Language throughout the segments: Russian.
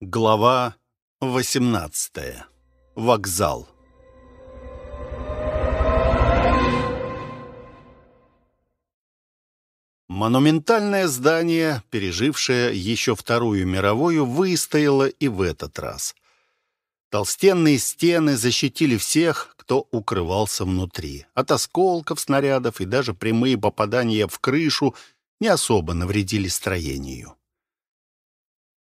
Глава 18. Вокзал. Монументальное здание, пережившее еще Вторую мировую, выстояло и в этот раз. Толстенные стены защитили всех, кто укрывался внутри. От осколков, снарядов и даже прямые попадания в крышу не особо навредили строению.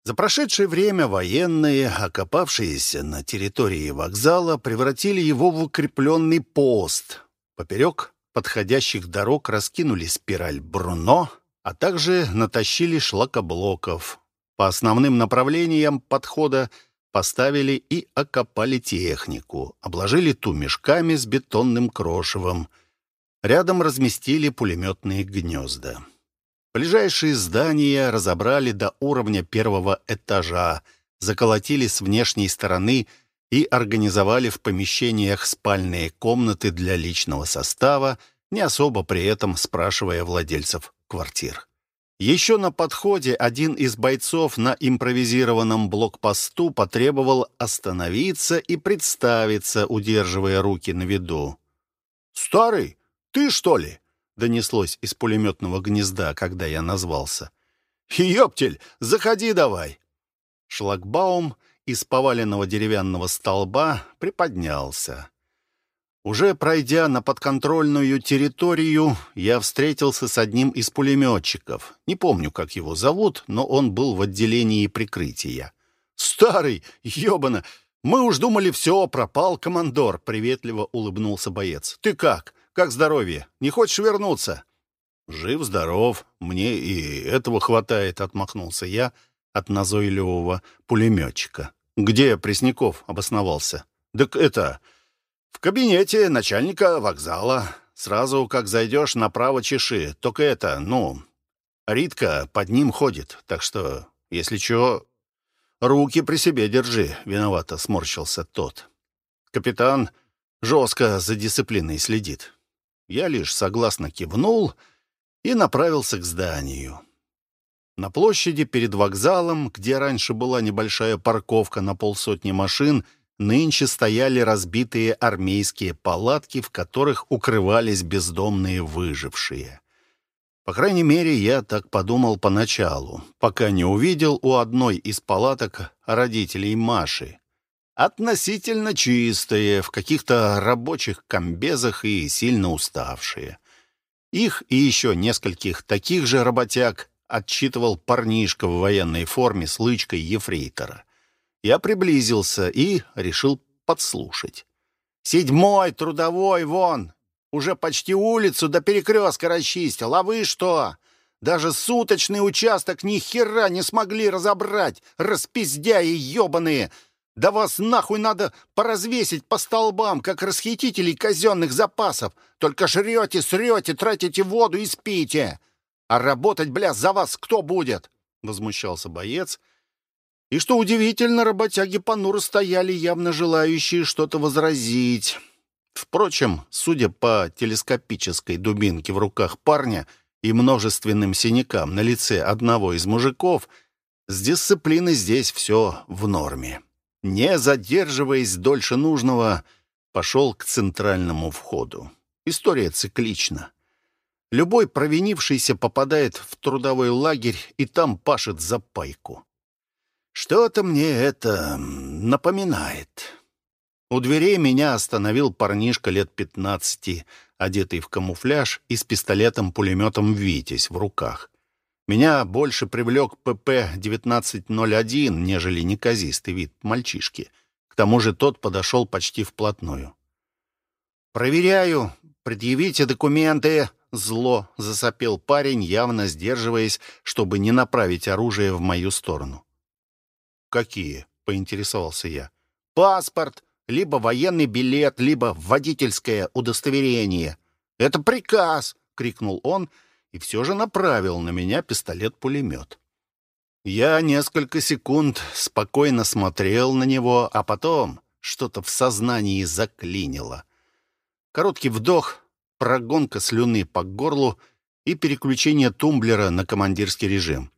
За прошедшее время военные, окопавшиеся на территории вокзала, превратили его в укрепленный пост. Поперек подходящих дорог раскинули спираль Бруно, а также натащили шлакоблоков. По основным направлениям подхода поставили и окопали технику, обложили ту мешками с бетонным крошевом. Рядом разместили пулеметные гнезда. Ближайшие здания разобрали до уровня первого этажа, заколотили с внешней стороны и организовали в помещениях спальные комнаты для личного состава, не особо при этом спрашивая владельцев квартир. Еще на подходе один из бойцов на импровизированном блокпосту потребовал остановиться и представиться, удерживая руки на виду. «Старый, ты что ли?» Донеслось из пулеметного гнезда, когда я назвался. «Ёптель, заходи давай!» Шлагбаум из поваленного деревянного столба приподнялся. Уже пройдя на подконтрольную территорию, я встретился с одним из пулеметчиков. Не помню, как его зовут, но он был в отделении прикрытия. «Старый, ёбана! Мы уж думали, все, пропал командор!» — приветливо улыбнулся боец. «Ты как? Как здоровье? Не хочешь вернуться?» «Жив-здоров. Мне и этого хватает», — отмахнулся я от назойливого пулеметчика. «Где Пресняков обосновался?» «Так это... В кабинете начальника вокзала. Сразу, как зайдешь, направо чеши. Только это, ну... Ритка под ним ходит, так что, если чё, руки при себе держи», — виновато сморщился тот. «Капитан жестко за дисциплиной следит. Я лишь согласно кивнул и направился к зданию. На площади перед вокзалом, где раньше была небольшая парковка на полсотни машин, нынче стояли разбитые армейские палатки, в которых укрывались бездомные выжившие. По крайней мере, я так подумал поначалу, пока не увидел у одной из палаток родителей Маши, относительно чистые, в каких-то рабочих комбезах и сильно уставшие. Их и еще нескольких таких же работяг отчитывал парнишка в военной форме с лычкой ефрейтора. Я приблизился и решил подслушать. «Седьмой, трудовой, вон! Уже почти улицу до перекрестка расчистил, а вы что? Даже суточный участок ни хера не смогли разобрать, распиздяи ебаные!» Да вас нахуй надо поразвесить по столбам, как расхитителей казенных запасов. Только жрете, срете, тратите воду и спите. А работать, бля, за вас кто будет?» Возмущался боец. И что удивительно, работяги понуро стояли, явно желающие что-то возразить. Впрочем, судя по телескопической дубинке в руках парня и множественным синякам на лице одного из мужиков, с дисциплиной здесь все в норме не задерживаясь дольше нужного, пошел к центральному входу. История циклична. Любой провинившийся попадает в трудовой лагерь и там пашет за пайку. Что-то мне это напоминает. У дверей меня остановил парнишка лет пятнадцати, одетый в камуфляж и с пистолетом-пулеметом «Витязь» в руках. Меня больше привлек ПП-1901, нежели неказистый вид мальчишки. К тому же тот подошел почти вплотную. «Проверяю. Предъявите документы!» Зло засопел парень, явно сдерживаясь, чтобы не направить оружие в мою сторону. «Какие?» — поинтересовался я. «Паспорт, либо военный билет, либо водительское удостоверение. Это приказ!» — крикнул он — и все же направил на меня пистолет-пулемет. Я несколько секунд спокойно смотрел на него, а потом что-то в сознании заклинило. Короткий вдох, прогонка слюны по горлу и переключение тумблера на командирский режим.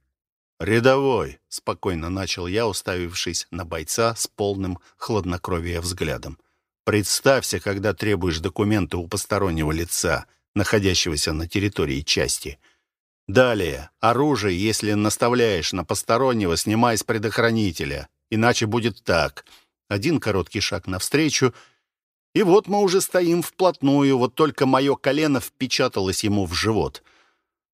«Рядовой», — спокойно начал я, уставившись на бойца с полным хладнокровия взглядом. «Представься, когда требуешь документы у постороннего лица, находящегося на территории части. Далее, оружие, если наставляешь на постороннего, снимай с предохранителя, иначе будет так. Один короткий шаг навстречу, и вот мы уже стоим вплотную, вот только мое колено впечаталось ему в живот —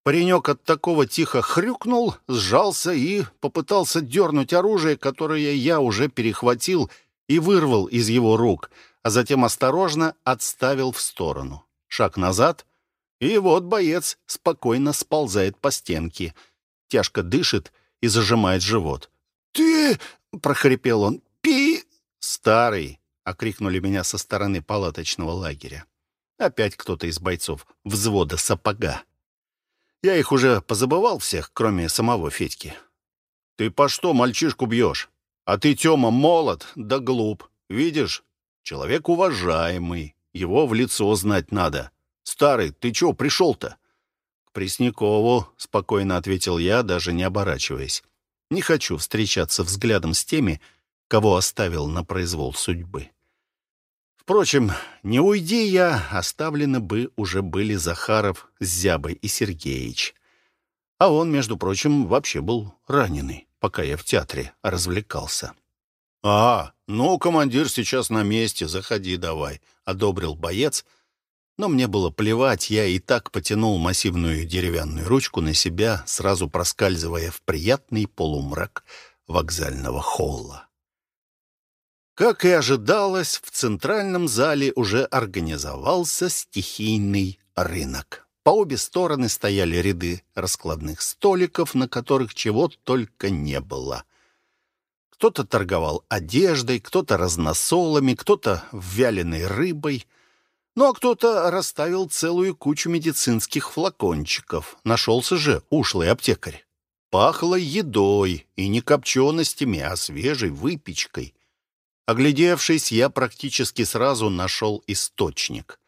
Паренек от такого тихо хрюкнул, сжался и попытался дернуть оружие, которое я уже перехватил и вырвал из его рук, а затем осторожно отставил в сторону. Шаг назад, и вот боец спокойно сползает по стенке, тяжко дышит и зажимает живот. «Ты!» — прохрипел он. «Пи!» «Старый!» — окрикнули меня со стороны палаточного лагеря. Опять кто-то из бойцов взвода сапога. Я их уже позабывал всех, кроме самого Федьки. «Ты по что мальчишку бьешь? А ты, Тёма, молод да глуп. Видишь? Человек уважаемый. Его в лицо знать надо. Старый, ты чё пришел-то?» «К Преснякову», — спокойно ответил я, даже не оборачиваясь. «Не хочу встречаться взглядом с теми, кого оставил на произвол судьбы». Впрочем, не уйди я, оставлены бы уже были Захаров с Зябой и Сергеич. А он, между прочим, вообще был раненый, пока я в театре развлекался. «А, ну, командир сейчас на месте, заходи давай», — одобрил боец. Но мне было плевать, я и так потянул массивную деревянную ручку на себя, сразу проскальзывая в приятный полумрак вокзального холла. Как и ожидалось, в центральном зале уже организовался стихийный рынок. По обе стороны стояли ряды раскладных столиков, на которых чего только не было. Кто-то торговал одеждой, кто-то разносолами, кто-то вяленой рыбой. Ну а кто-то расставил целую кучу медицинских флакончиков. Нашелся же ушлый аптекарь. Пахло едой, и не копченостями, а свежей выпечкой — Оглядевшись, я практически сразу нашел источник.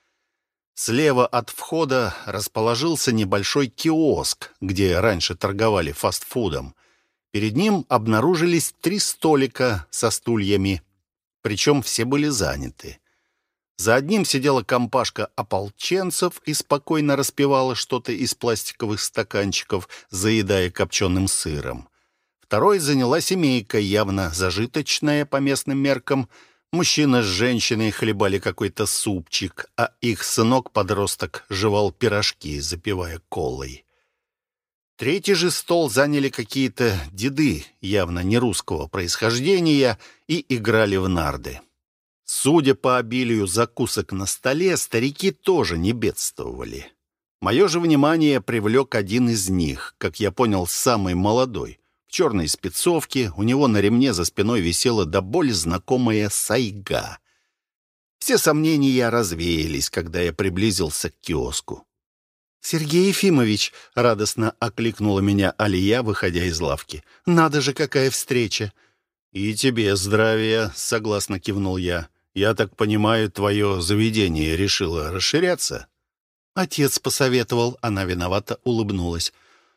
Слева от входа расположился небольшой киоск, где раньше торговали фастфудом. Перед ним обнаружились три столика со стульями, причем все были заняты. За одним сидела компашка ополченцев и спокойно распивала что-то из пластиковых стаканчиков, заедая копченым сыром. Второй заняла семейка, явно зажиточная по местным меркам. Мужчина с женщиной хлебали какой-то супчик, а их сынок-подросток жевал пирожки, запивая колой. Третий же стол заняли какие-то деды, явно не русского происхождения, и играли в нарды. Судя по обилию закусок на столе, старики тоже не бедствовали. Мое же внимание привлек один из них, как я понял, самый молодой черной спецовке, у него на ремне за спиной висела до боли знакомая сайга. Все сомнения развеялись, когда я приблизился к киоску. «Сергей Ефимович!» — радостно окликнула меня Алия, выходя из лавки. «Надо же, какая встреча!» «И тебе здравия!» — согласно кивнул я. «Я так понимаю, твое заведение решило расширяться?» Отец посоветовал, она виновато улыбнулась.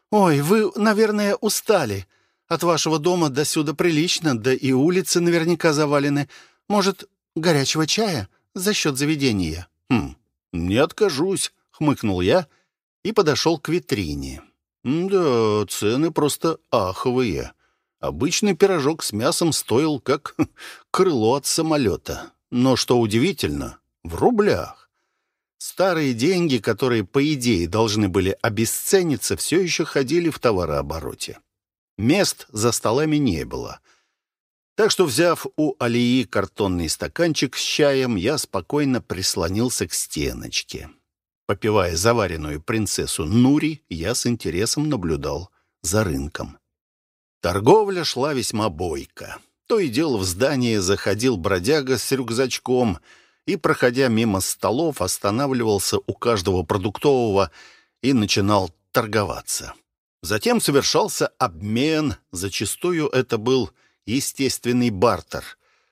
«Ой, вы, наверное, устали. От вашего дома до сюда прилично, да и улицы наверняка завалены. Может, горячего чая за счет заведения?» «Хм, не откажусь», — хмыкнул я и подошел к витрине. «Да, цены просто аховые. Обычный пирожок с мясом стоил как крыло от самолета. Но, что удивительно, в рублях. Старые деньги, которые, по идее, должны были обесцениться, все еще ходили в товарообороте. Мест за столами не было. Так что, взяв у Алии картонный стаканчик с чаем, я спокойно прислонился к стеночке. Попивая заваренную принцессу Нури, я с интересом наблюдал за рынком. Торговля шла весьма бойко. То и дело в здание заходил бродяга с рюкзачком и, проходя мимо столов, останавливался у каждого продуктового и начинал торговаться. Затем совершался обмен, зачастую это был естественный бартер.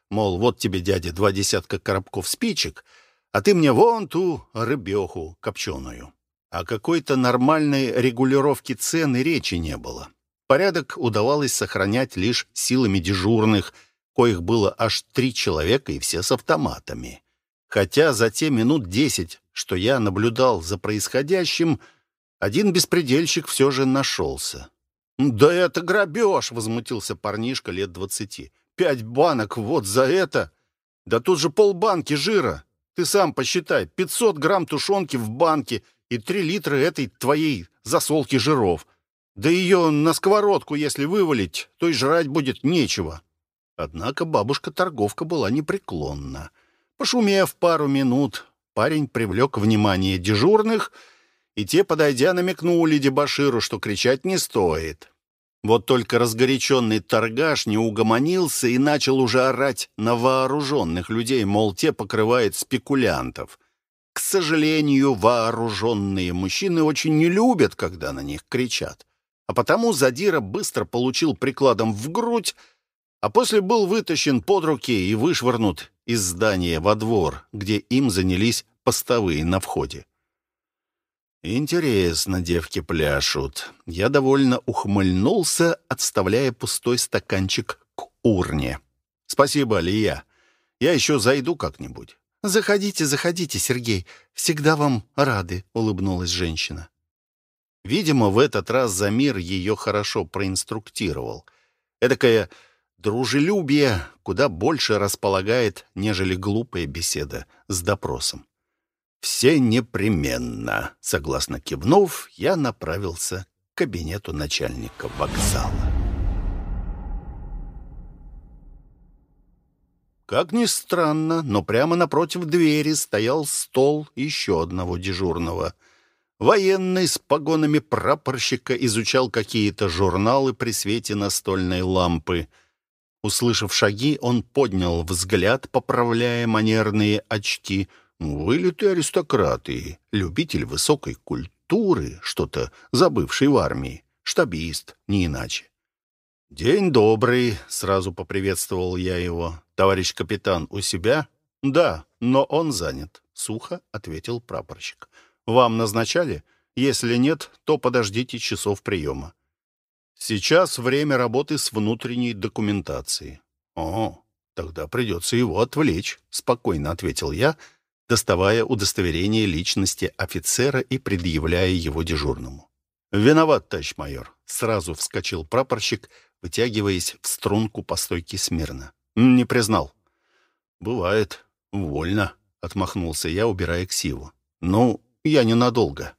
Мол, вот тебе, дядя, два десятка коробков спичек, а ты мне вон ту рыбеху копченую. О какой-то нормальной регулировке цены речи не было. Порядок удавалось сохранять лишь силами дежурных, коих было аж три человека и все с автоматами. Хотя за те минут десять, что я наблюдал за происходящим, один беспредельщик все же нашелся. «Да это грабеж!» — возмутился парнишка лет двадцати. «Пять банок вот за это! Да тут же полбанки жира! Ты сам посчитай, пятьсот грамм тушенки в банке и три литра этой твоей засолки жиров. Да ее на сковородку, если вывалить, то и жрать будет нечего». Однако бабушка-торговка была непреклонна. Пошумев пару минут, парень привлек внимание дежурных, и те, подойдя, намекнули дебаширу, что кричать не стоит. Вот только разгоряченный торгаш не угомонился и начал уже орать на вооруженных людей, мол, те покрывают спекулянтов. К сожалению, вооруженные мужчины очень не любят, когда на них кричат. А потому Задира быстро получил прикладом в грудь, а после был вытащен под руки и вышвырнут из здания во двор, где им занялись постовые на входе. «Интересно, девки пляшут». Я довольно ухмыльнулся, отставляя пустой стаканчик к урне. «Спасибо, Алия. Я еще зайду как-нибудь». «Заходите, заходите, Сергей. Всегда вам рады», — улыбнулась женщина. Видимо, в этот раз Замир ее хорошо проинструктировал. Эдакое дружелюбие куда больше располагает, нежели глупая беседа с допросом. «Все непременно», — согласно кивнув, я направился к кабинету начальника вокзала. Как ни странно, но прямо напротив двери стоял стол еще одного дежурного — Военный с погонами прапорщика изучал какие-то журналы при свете настольной лампы. Услышав шаги, он поднял взгляд, поправляя манерные очки. Вылитый аристократ и любитель высокой культуры, что-то забывший в армии. Штабист, не иначе. «День добрый», — сразу поприветствовал я его. «Товарищ капитан у себя?» «Да, но он занят», — сухо ответил прапорщик. Вам назначали? Если нет, то подождите часов приема. Сейчас время работы с внутренней документацией. О, тогда придется его отвлечь, спокойно ответил я, доставая удостоверение личности офицера и предъявляя его дежурному. «Виноват, товарищ майор», — сразу вскочил прапорщик, вытягиваясь в струнку по стойке смирно. «Не признал». «Бывает. Вольно», — отмахнулся я, убирая ксиву. «Ну, я ненадолго.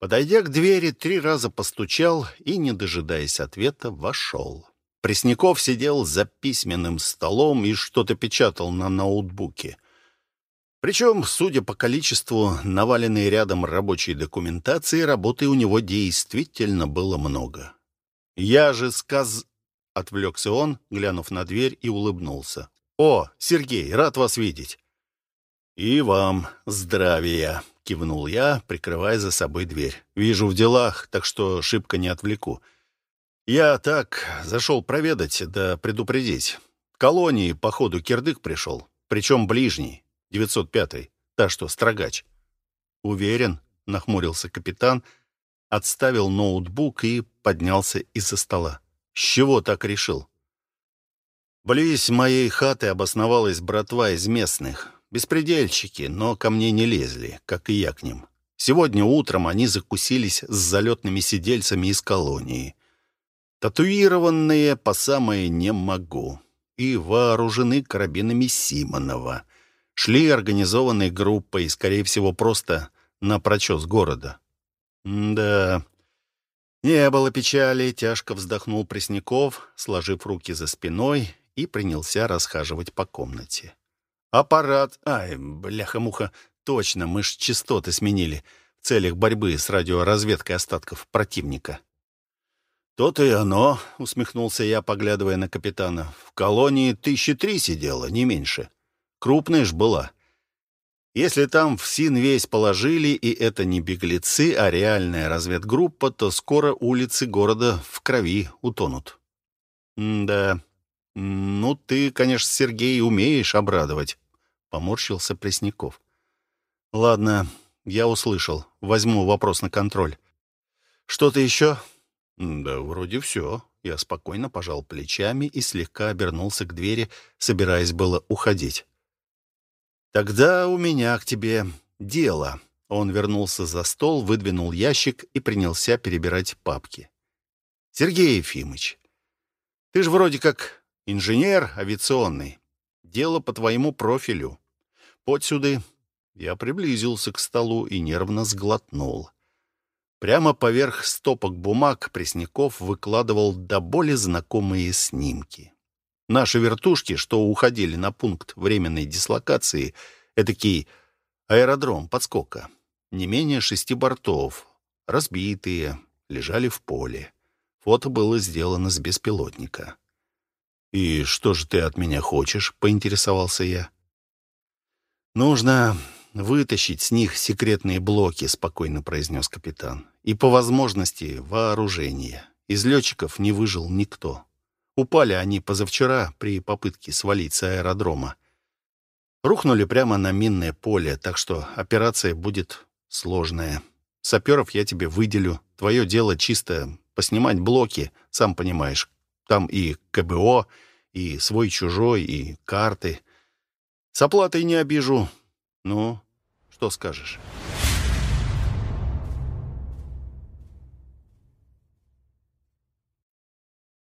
Подойдя к двери, три раза постучал и, не дожидаясь ответа, вошел. Пресняков сидел за письменным столом и что-то печатал на ноутбуке. Причем, судя по количеству наваленной рядом рабочей документации, работы у него действительно было много. «Я же сказ...» — отвлекся он, глянув на дверь, и улыбнулся. «О, Сергей, рад вас видеть!» «И вам здравия!» — кивнул я, прикрывая за собой дверь. «Вижу в делах, так что шибко не отвлеку. Я так зашел проведать да предупредить. Колонии, походу, кирдык пришел, причем ближний, 905-й, та, что строгач». «Уверен?» — нахмурился капитан, отставил ноутбук и поднялся из-за стола. «С чего так решил?» «Близ моей хаты обосновалась братва из местных». Беспредельщики, но ко мне не лезли, как и я к ним. Сегодня утром они закусились с залетными сидельцами из колонии. Татуированные по самое «не могу» и вооружены карабинами Симонова. Шли организованной группой, скорее всего, просто на прочес города. да, не было печали, тяжко вздохнул Пресняков, сложив руки за спиной и принялся расхаживать по комнате. Аппарат... Ай, бляха-муха, точно, мы ж частоты сменили в целях борьбы с радиоразведкой остатков противника. «То-то и оно», — усмехнулся я, поглядывая на капитана. «В колонии тысячи три сидела, не меньше. Крупная ж была. Если там в СИН весь положили, и это не беглецы, а реальная разведгруппа, то скоро улицы города в крови утонут». «Да, ну ты, конечно, Сергей, умеешь обрадовать. Поморщился Пресняков. «Ладно, я услышал. Возьму вопрос на контроль. Что-то еще?» Да, вроде все. Я спокойно пожал плечами и слегка обернулся к двери, собираясь было уходить. «Тогда у меня к тебе дело». Он вернулся за стол, выдвинул ящик и принялся перебирать папки. «Сергей Ефимыч, ты же вроде как инженер авиационный. Дело по твоему профилю. Подсюды я приблизился к столу и нервно сглотнул. Прямо поверх стопок бумаг Пресняков выкладывал до боли знакомые снимки. Наши вертушки, что уходили на пункт временной дислокации, этакий аэродром подскока, не менее шести бортов, разбитые, лежали в поле. Фото было сделано с беспилотника. «И что же ты от меня хочешь?» — поинтересовался я. «Нужно вытащить с них секретные блоки», — спокойно произнес капитан. «И по возможности вооружение. Из летчиков не выжил никто». Упали они позавчера при попытке свалить с аэродрома. Рухнули прямо на минное поле, так что операция будет сложная. Саперов я тебе выделю. Твое дело чисто поснимать блоки, сам понимаешь. Там и КБО, и свой-чужой, и карты. С оплатой не обижу. Ну, что скажешь?»